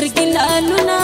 زرګین لالونه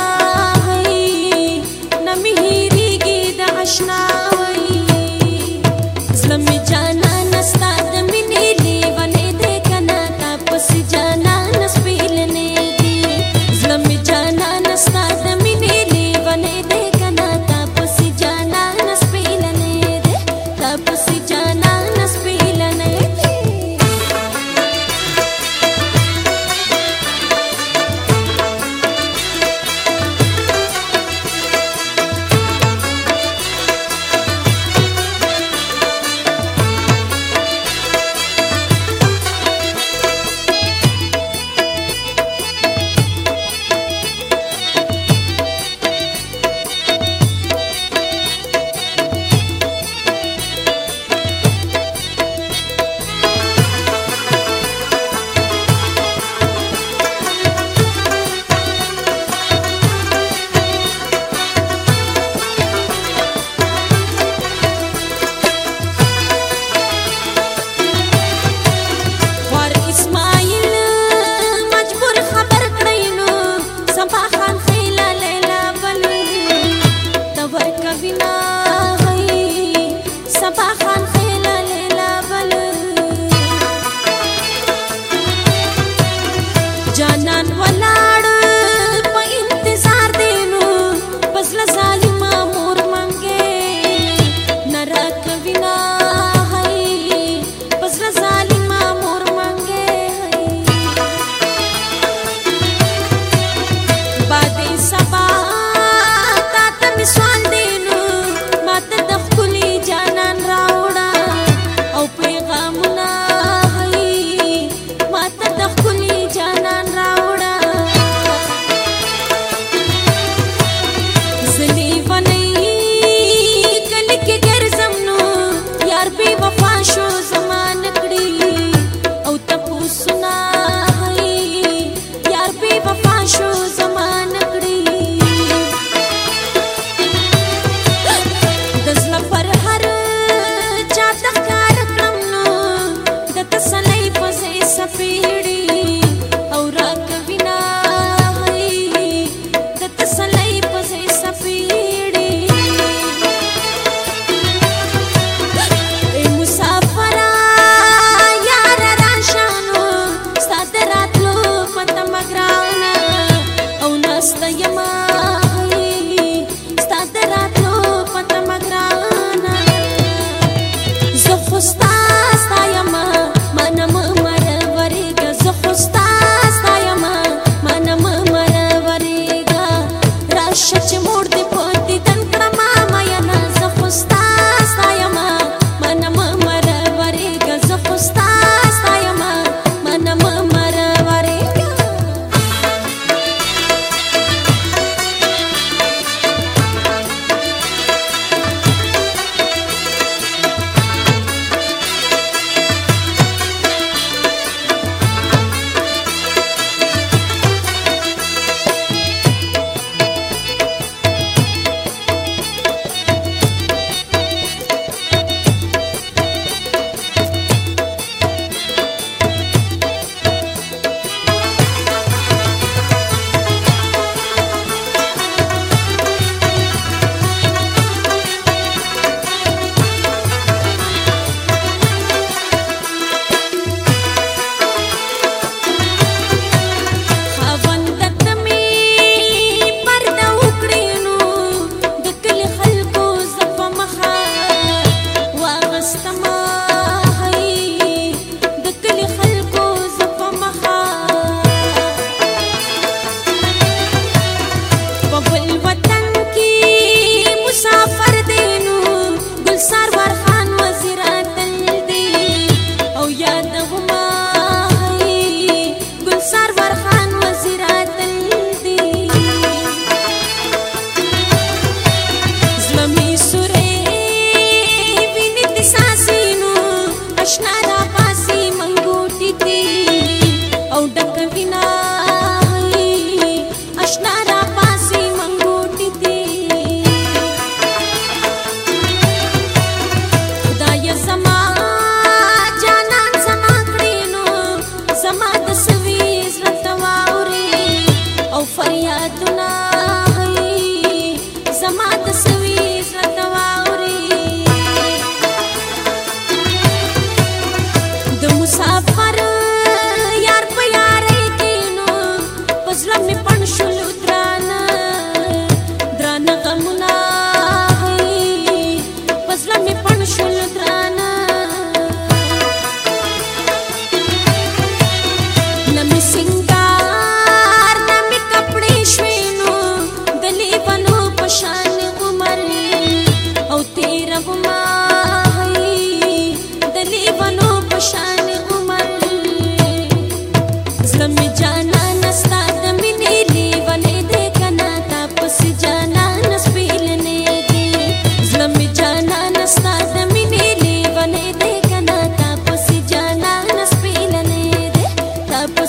Oh.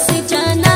से जाना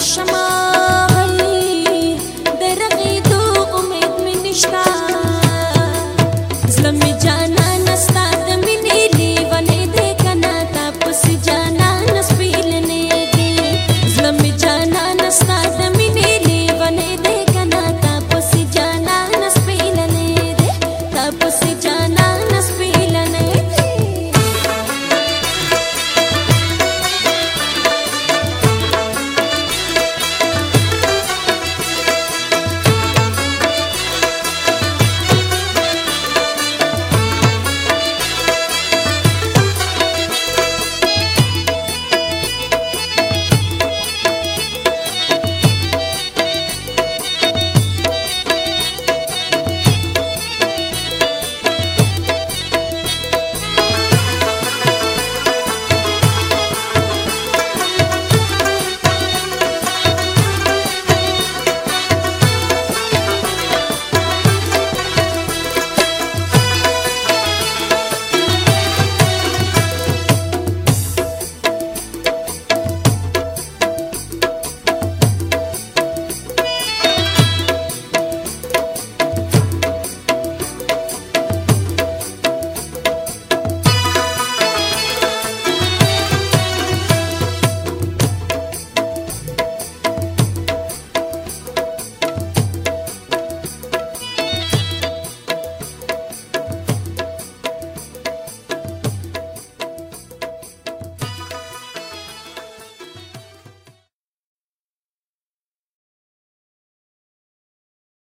शमा।